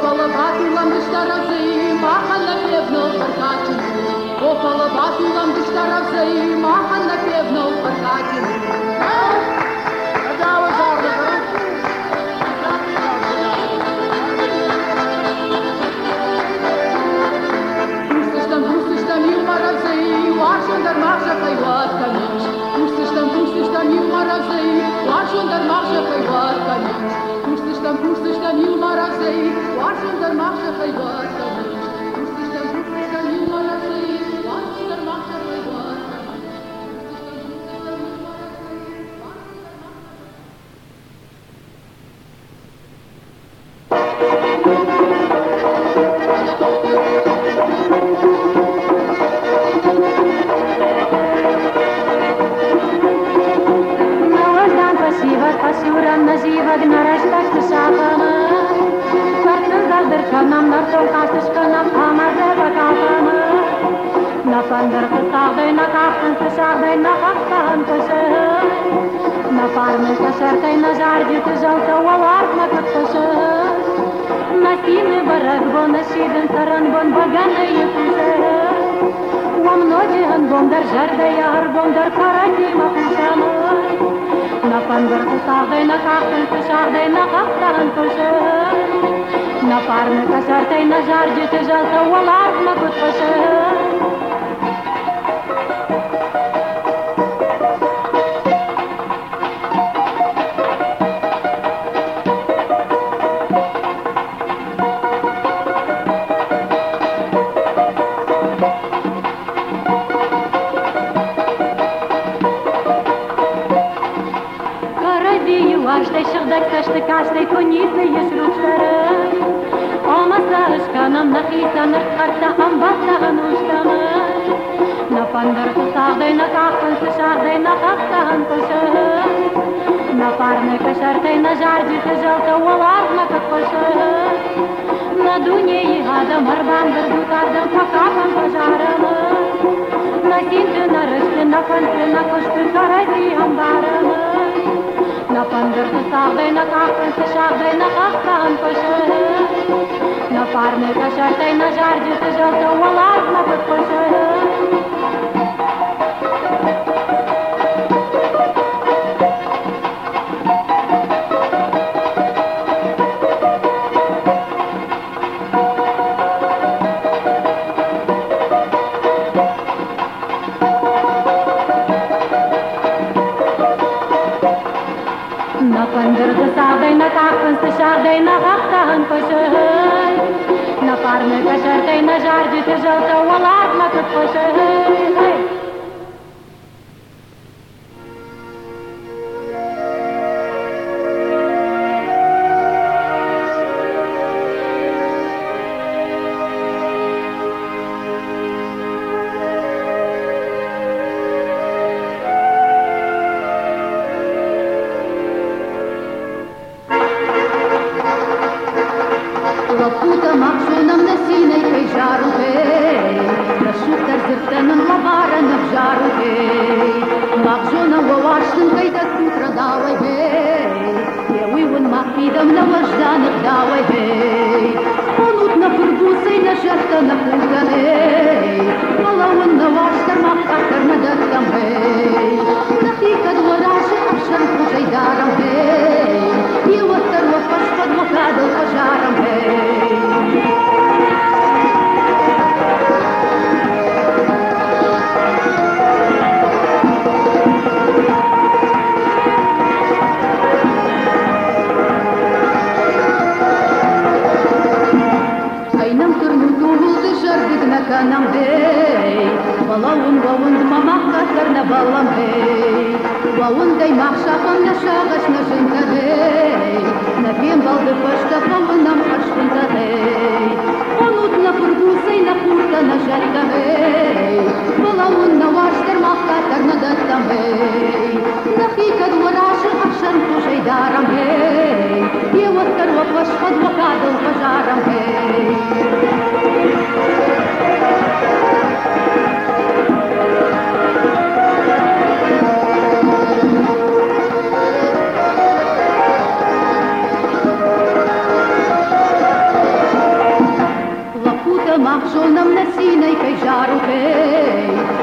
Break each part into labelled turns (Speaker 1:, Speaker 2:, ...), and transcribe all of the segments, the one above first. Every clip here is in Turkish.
Speaker 1: Popolo batılam dış taraftayım mahalle pevno farkatın Popolo batılam dış taraftayım mahalle pevno o Pustisch, dann Marsch, er feiert gar nichts. Pustisch, dann, pustisch, o Juma, Marseille, Washington, Marseille, Marseille.
Speaker 2: bon bagana yıkuzay Вам ночен бомдар жардая, бомдар карати махушана. На пандар кусагай, на кахтан кусагай, на кахтан кусай. На парны касартай, на жарджи ты жалта, валар на кут ташты каштай конизны ешручлары. Омаса ышканам на хитаныр карта амбатта ануштамы. На пандар кусагдай, на кахтан сышагдай, на кахтан кушай. На парны кашартай, на жарджи тыжалта, валарна как кушай. На дунеи адам арбандыр дутардым покапан пожарымы. На синты, на рышты, на концы, на پندر تو ساغه نکاخ پنس شاغه نخاخ پران پشه نفار نکشه تی نجار جیت جلت و لارد desejar de ter tão alarma que foi ser
Speaker 3: نخيك دول عشر قفشن توشي دارم هي يوتر وقوش خد وقعد وقجارم هي محشو نم نسيني كي جارو كي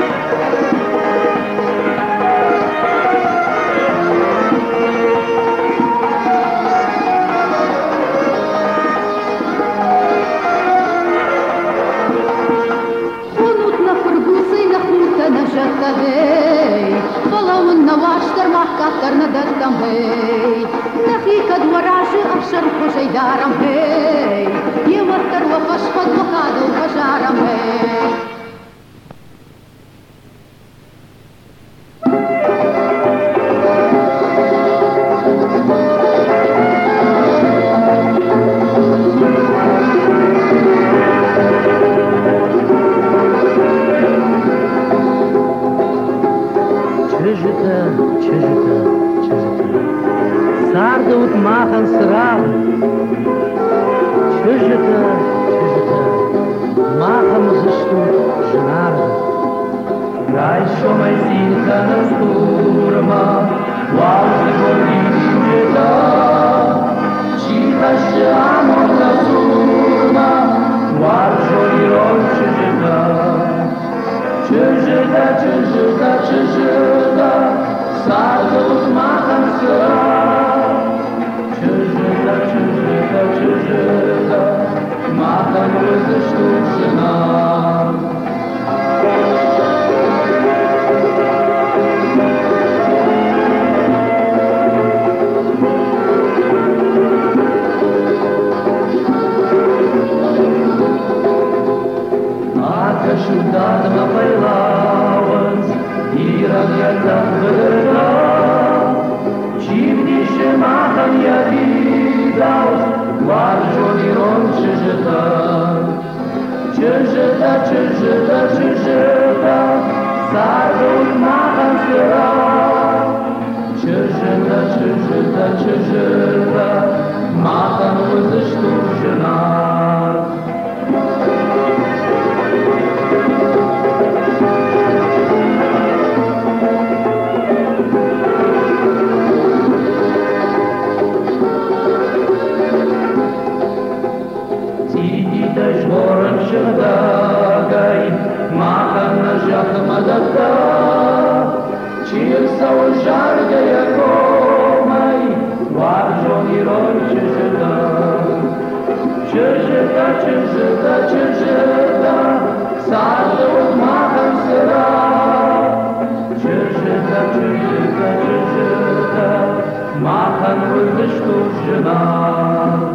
Speaker 3: desta vez Falam na wastar mahkatar na desta vez Na fica do araje abshar kujay daram vez E eu atar wa fashfad wa kada wa jaram vez
Speaker 4: সময় চিন্তা কুরমা ওয়াজি বলি শুনেদা চিরাশে আমলা সুরমা ওয়াজি রোচেদা çözüda çözüda çözüda sardı uzmanım sıra çözüda çözüda çözüda madem özü şuna جهداكين ما كان نجاح مددتا چیل سو جارگ یکومای وار جونی روی چجدا چجدا چجدا چجدا سال و ما هم سرا چجدا چجدا چجدا ما هم ولدش تو جنا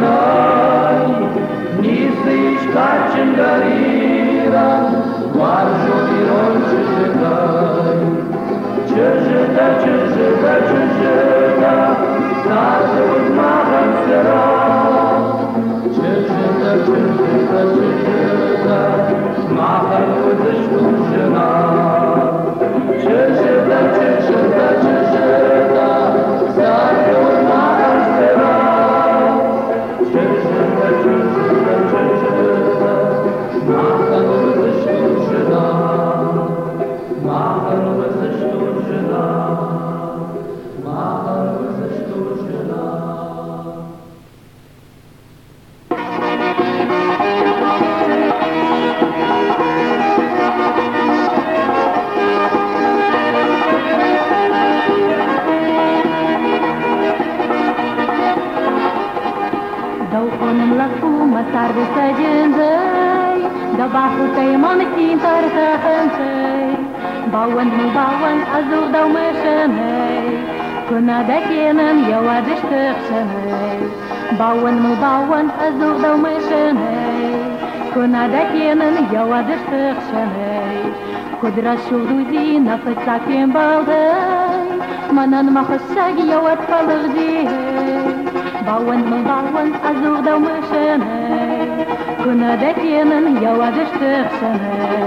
Speaker 4: noi, nisici ca cingărirea, doar judilor ce se dai. Ce judă, ce judă, ce judă, statul mare în seara. Ce judă, ce judă, ce judă, mare în cu jena.
Speaker 2: uma tarde de andei Da tem uma metinta arrepentei Bauan no bauan azul da uma chamei Conada que não eu a destar chamei Bauan no bauan azul da uma chamei Conada que não eu a destar chamei Kudra shurduzina fetsa quem baldei Manan ma khashagi eu a tfalgdei bawan azul da uma chanei Kuna yawa da shanei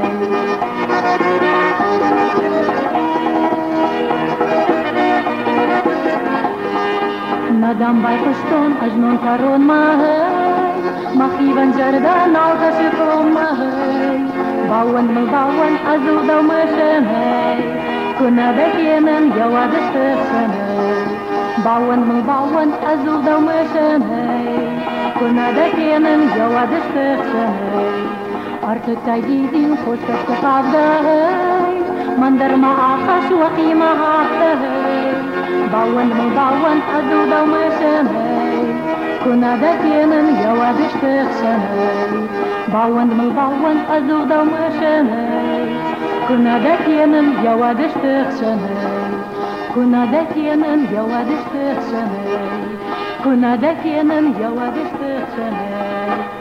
Speaker 2: Nadam as non caron mahai Mahivan jardan mahai Bawan mu bawan azul dau mashanai Kuna bekienan yawa da باون من باون ازل دوم شمي كنا دكينا جواد استخشمي آرت تايدين خوش تفتقاب دهي مندر ما آخش وقي ما باون من باون ازل دوم شمي كنا دكينا جواد استخشمي باون من باون ازل دوم شمي كنا دكينا جواد استخشمي Kuna bekienan yawa da steksanai Kuna bekienan yawa da steksanai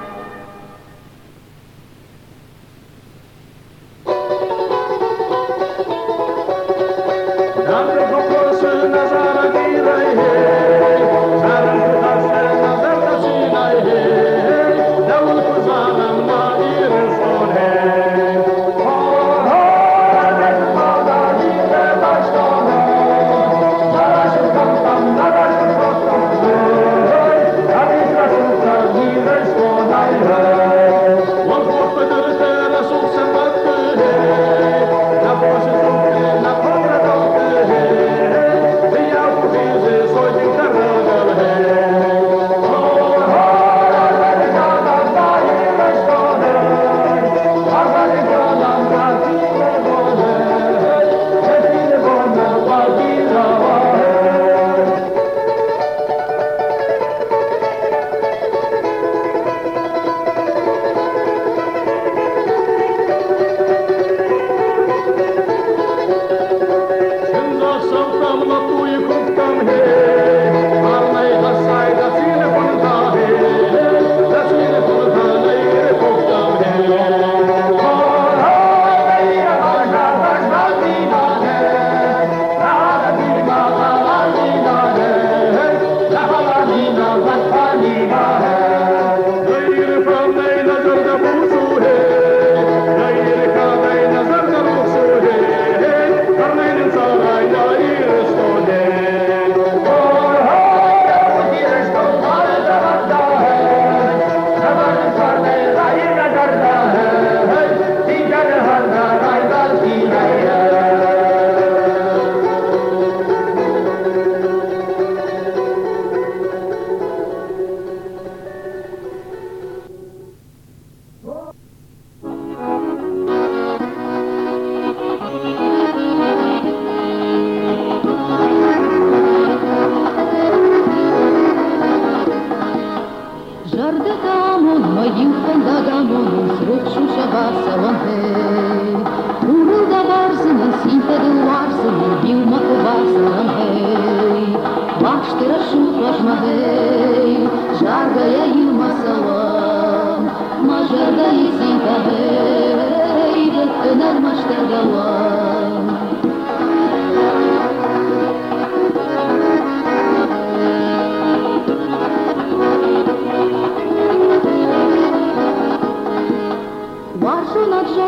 Speaker 3: Terashuv Rashmahei, Jargaia Ilma Salam, Majargaia Sem Tabei, Vereida Enar Master Galam.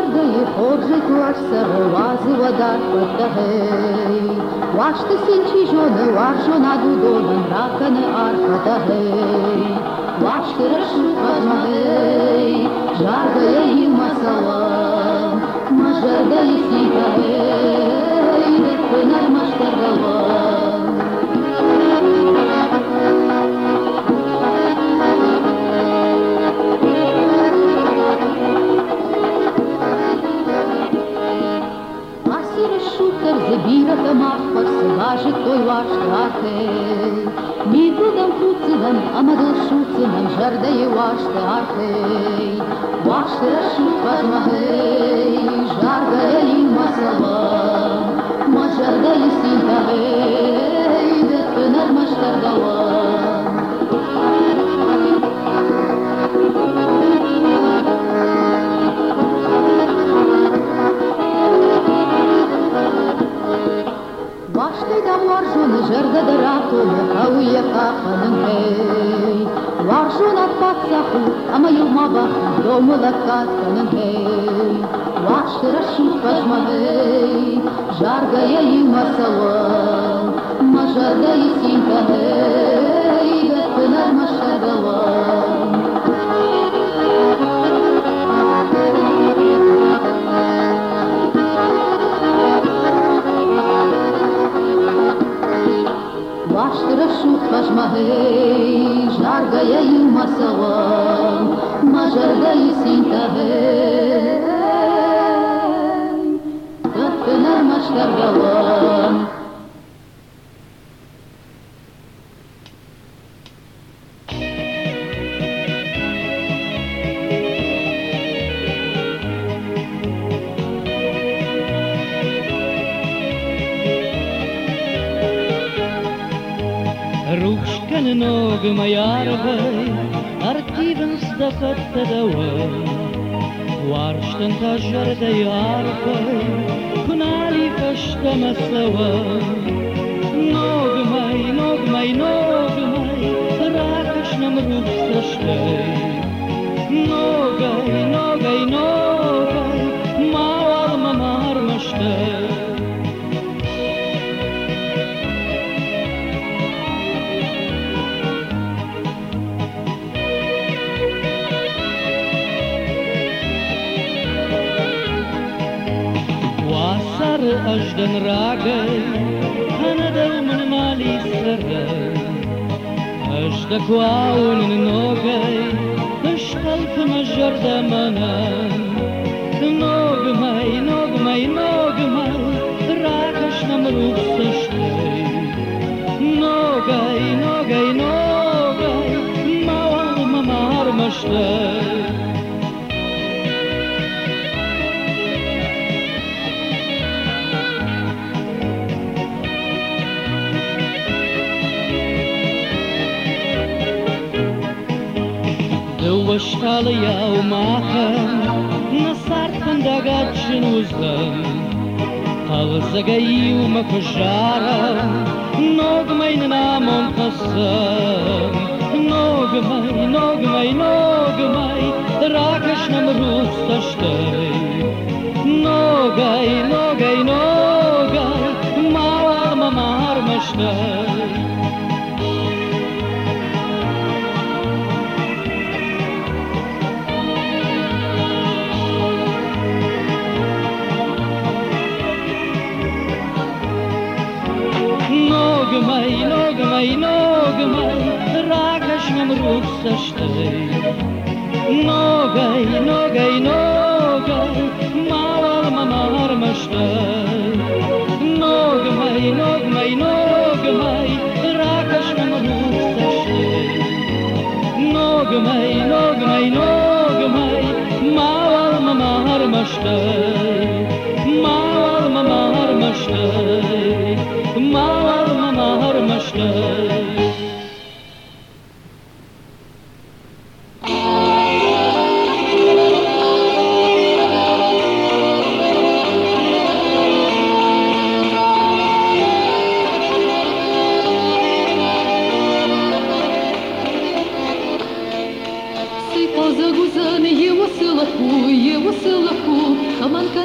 Speaker 3: над жардою ходжить ваш сарвази вода потагей. Ваш ти синчі жони, вашу над удоном рака не арка тагей. Ваш ти решут возмагей, жардая їм масалам, ма اليوم دوم ذكات كننهي وعشر الشوف أجمهي جارقة يلي ما سوا ما جارقة يسين كهي بيتنا المشهد Baştıra şu kaçma hey Jargaya yılma savam jardin sin tabe até penar mais galan
Speaker 4: шут пажмахей, жаргая юмасалам, мажарда исинка хей. Бетпенар машадалам. Rúšken nog majarvei, artivens da fatta da wei. Warsten ta jarda yarvei, kunali fashta maslawei. Nog mai, nog mai, nog mai, rakash nam rúfsa shtei. Nogai, nogai, nogai, Wasar ajdan ragay Kanadal min mali saray Ajda kwaun in nogay Ashkalf majar boşalıyor mahım Nasar fındaga çın uzdım Havzaga yuvma koşarım. Nogmayın namon kasım Nogmay, nogmay, nogmay Rakaş nam rus taştay Nogay, nogay, nogay Mağarma, mağarmaştay nogmai, ragash mam ruksa shtay. Nogay, nogay, nogay.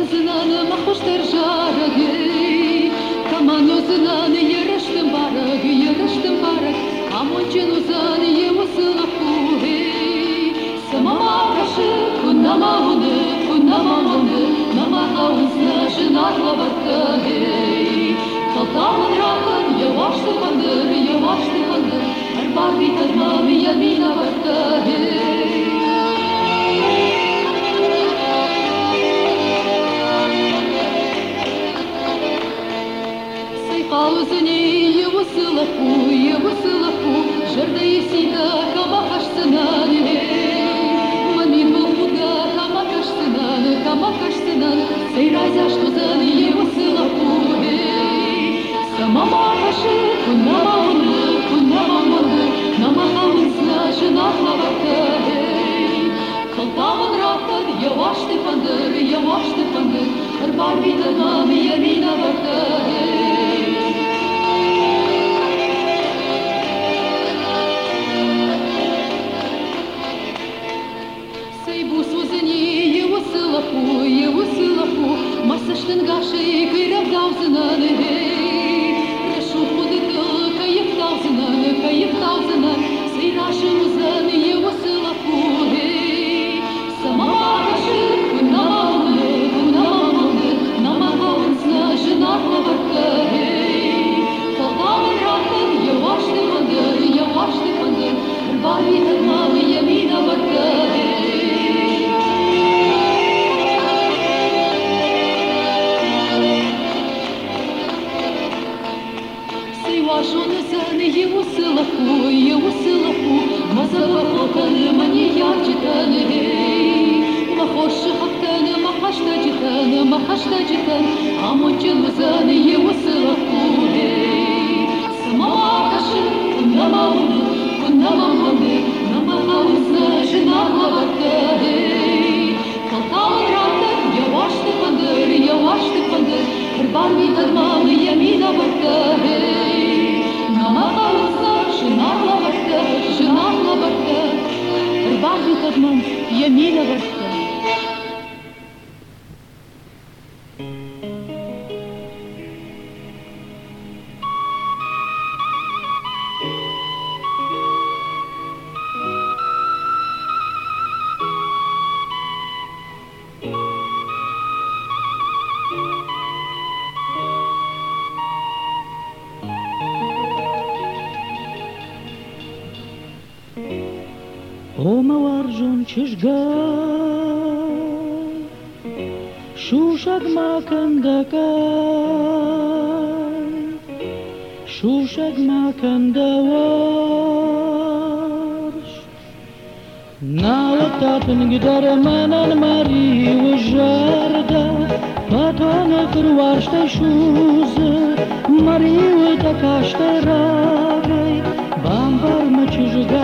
Speaker 1: زنانه ما خوش تر جارگی کمانو زنانه یه رشتم بارگ یه رشتم بارگ کامون چنو زنانه یه وصل خوهی سماما کشی کنما هونه کنما هونه نما هاون زناşı narla barkahی Kaltamın rakın yavaş tıkandır yavaş tıkandır Her barbi tırmamı yemine barkahی лапу, я бусы лапу, жерда и сида, камакаш сынан, мамин был худа, камакаш сынан, камакаш сынан, сей разя, что зан, я бусы лапу, сама макаши, кунама унды, кунама мады, намаха мызна, жена хавакта, Kaltamın rahatlar, yavaş tepandır, yavaş tepandır, her barbidana
Speaker 4: uzun çizgar Şuşakmakında kay Şuşakmakında varş Navattatın gider manan mari ve jarda Patana kırvarşta şuzı Mari ve takaşta ragay Bambar mı çizgar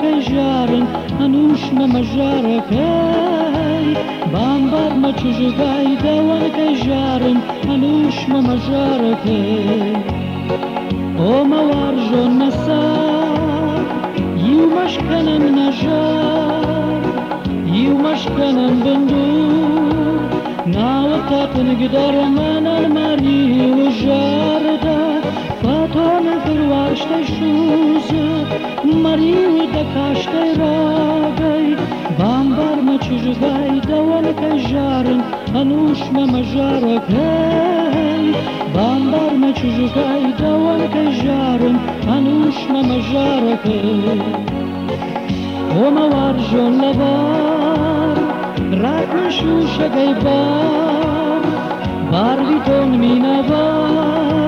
Speaker 4: وتكاش تراغي بامبر ما تشجاي دوان كجارن انوش ما مجاركاي بامبر ما تشجاي دوان كجارن انوش ما مجاركاي O mawarżo nasar Iu mashkanam najar Iu mashkanam Tono fruaște șuză, Mariu de caște rogai, Bambar mă ciugai, da oale că jară, Anuș mă mă jară gai, Bambar mă ciugai, da oale că jară, Anuș mă mă jară gai. O mă varjă la bar, Racă șușă gai bar, Barviton mina bar,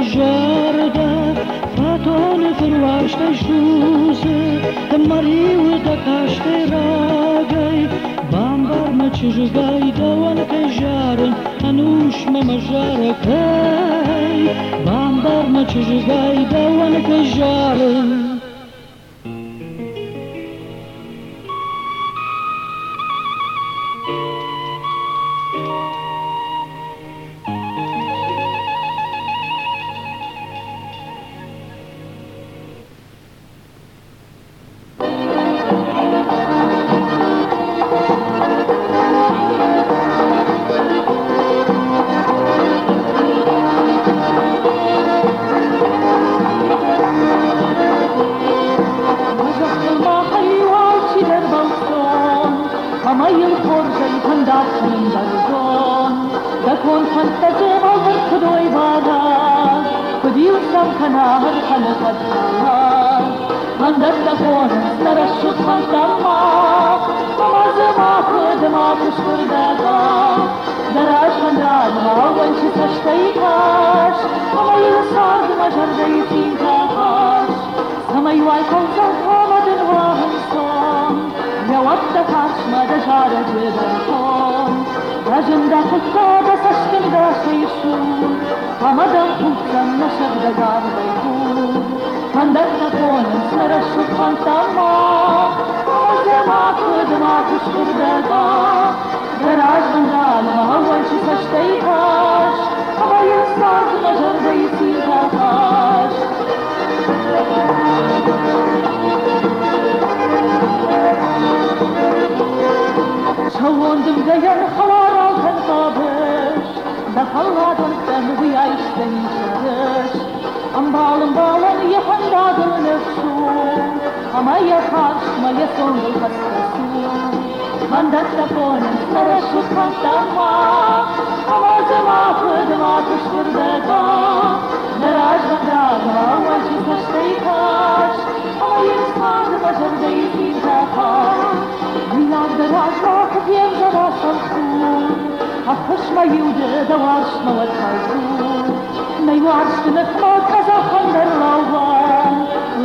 Speaker 4: وجاردا فاتون فرواش تشوز مري ودكاش تراغي بامبار ما تشجاي دوان كجارن انوش ما مجاركاي بامبار ما تشجاي دوان كجارن Uzaklıma
Speaker 5: منابر حلقة النهار من ده تكون ترشد من طماق ومعز ما قد ما تشكر بقى دراش من داد ما وانش تشتيكاش وما يلصاد ما جرديتين كاهاش سما يوال كنزا كما دنواهم صوم يوتكاش ما دجارة جبرهم رجم دا خطا بسشتن دا سيشون Hamadan kutsan naşagda garbay kun Pandak na konan snara şut fantama Ama kudma kuşkurda Garaj bandal Havan şu saçtayı taş Havayı sardı majardayı silda taş Çavundum dayan halar altın kabış Defalladan sen bu yaştan içeriş Ambalım bağlan yahandadın nefsu Ama yakaşma ya sondu hastası Mandat telefonen sana şu kantama Ama zama kudma kuşkurda Meraj bandama Vancı saçtayı taş Ama yeni sardı bacardayı silda Atmış mı yıldı da varşma var kaysu Meyve arşını kma kazakhan der lavan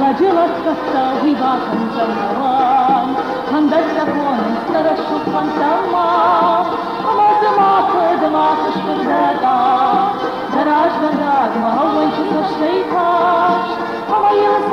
Speaker 5: Lacılat katta hibatan zandaran Kandar da kuanın sara şutkan tamam Ama zıma kırdıma kışkır da Daraj da da dma havan çıkış şeytaş Ama yıl